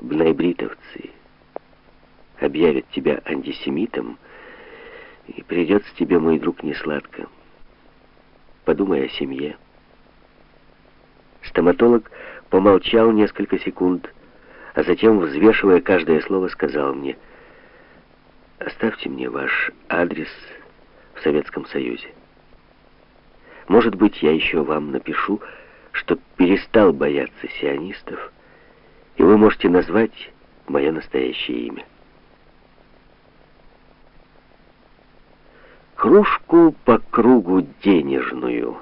бнайбритовцы объявят тебя антисемитом, и придется тебе, мой друг, несладко. Подумай о семье. Стоматолог помолчал несколько секунд, а затем, взвешивая каждое слово, сказал мне, «Оставьте мне ваш адрес в Советском Союзе. Может быть, я еще вам напишу, что перестал бояться сионистов, и вы можете назвать мое настоящее имя». Кружку по кругу денежную.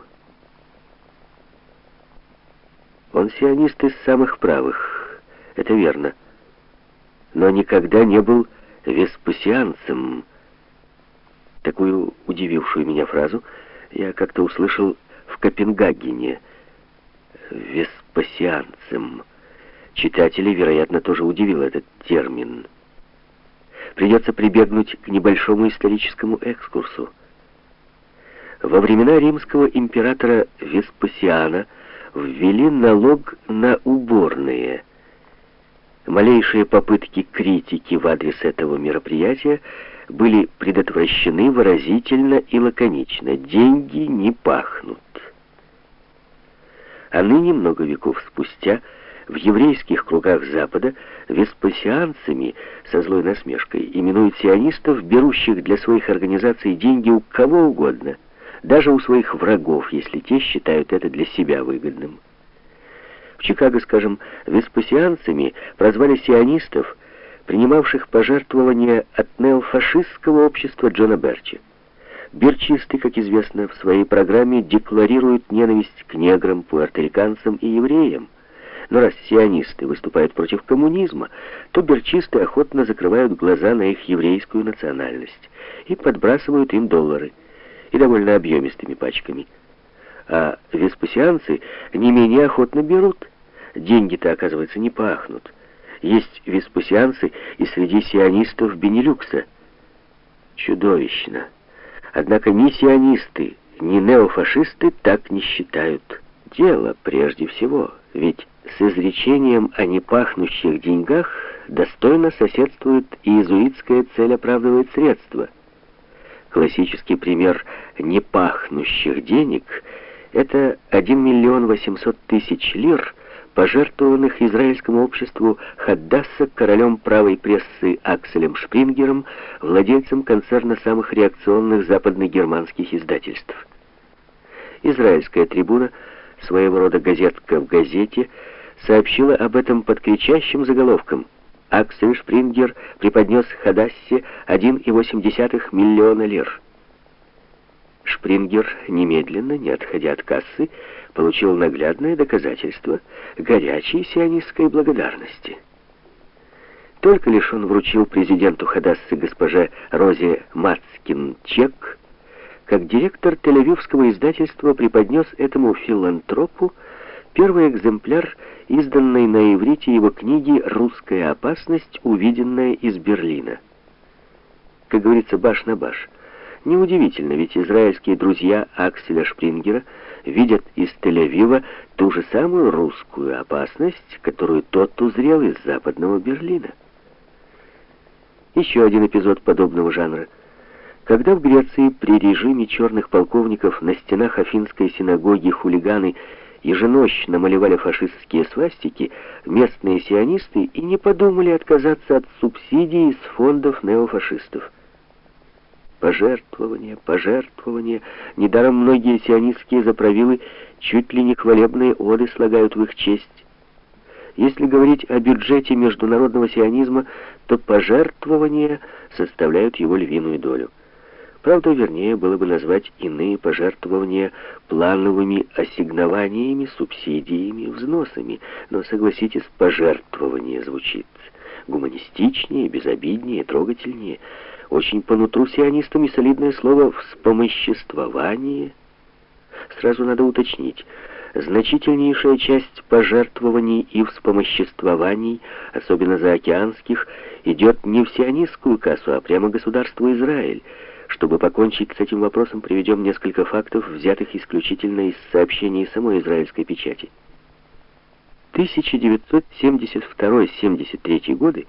Он сионист из самых правых, это верно, но никогда не был веспасианцем. Такую удивившую меня фразу я как-то услышал в Копенгагене. Веспасианцем. Читателей, вероятно, тоже удивил этот термин. Придется прибегнуть к небольшому историческому экскурсу. Во времена римского императора Веспасиана ввели налог на уборные – Малейшие попытки критики в адрес этого мероприятия были предотвращены выразительно и лаконично. Деньги не пахнут. А ныне, много веков спустя, в еврейских кругах Запада веспасианцами со злой насмешкой именуют сионистов, берущих для своих организаций деньги у кого угодно, даже у своих врагов, если те считают это для себя выгодным. Чикаго, скажем, веспасианцами прозвали сионистов, принимавших пожертвования от неофашистского общества Джона Берча. Берчисты, как известно, в своей программе декларируют ненависть к неграм, пуэрториканцам и евреям. Но раз сионисты выступают против коммунизма, то берчисты охотно закрывают глаза на их еврейскую национальность и подбрасывают им доллары, и довольно объемистыми пачками. А веспасианцы не менее охотно берут – Деньги-то, оказывается, не пахнут. Есть веспасианцы и среди сионистов Бенилюкса. Чудовищно. Однако ни сионисты, ни неофашисты так не считают. Дело прежде всего, ведь с изречением о непахнущих деньгах достойно соседствует и иезуитская цель оправдывает средства. Классический пример непахнущих денег — это 1 миллион 800 тысяч лир — пожертвованных израильскому обществу Хаддаса королем правой прессы Акселем Шпрингером, владельцем концерна самых реакционных западногерманских издательств. Израильская трибуна, своего рода газетка в газете, сообщила об этом под кричащим заголовком «Аксель Шпрингер преподнес Хадассе 1,8 миллиона лир». Шпрингер немедленно, не отходя от кассы, получил наглядное доказательство горячей сионистской благодарности. Только лишь он вручил президенту Хадассы госпоже Розе Мацкин чек, как директор тель-авивского издательства преподнес этому филантропу первый экземпляр изданной на иврите его книги «Русская опасность, увиденная из Берлина». Как говорится, баш на баш. Неудивительно, ведь израильские друзья Акселя Шпрингера – видят из Тель-Авива ту же самую русскую опасность, которую тот узрел из западного Берлина. Еще один эпизод подобного жанра. Когда в Греции при режиме черных полковников на стенах Афинской синагоги хулиганы еженощно малевали фашистские свастики, местные сионисты и не подумали отказаться от субсидий из фондов неофашистов. Пожертвования, пожертвования. Недаром многие сионистские заправилы чуть ли не хвалебные оды слагают в их честь. Если говорить о бюджете международного сионизма, то пожертвования составляют его львиную долю. Правда, вернее было бы назвать иные пожертвования плановыми ассигнованиями, субсидиями, взносами. Но, согласитесь, пожертвование звучит гуманистичнее, безобиднее, трогательнее – очень по нутру сионистам и солидное слово «вспомоществование». Сразу надо уточнить. Значительнейшая часть пожертвований и вспомоществований, особенно заокеанских, идет не в сионистскую кассу, а прямо государству Израиль. Чтобы покончить с этим вопросом, приведем несколько фактов, взятых исключительно из сообщений самой израильской печати. 1972-73 годы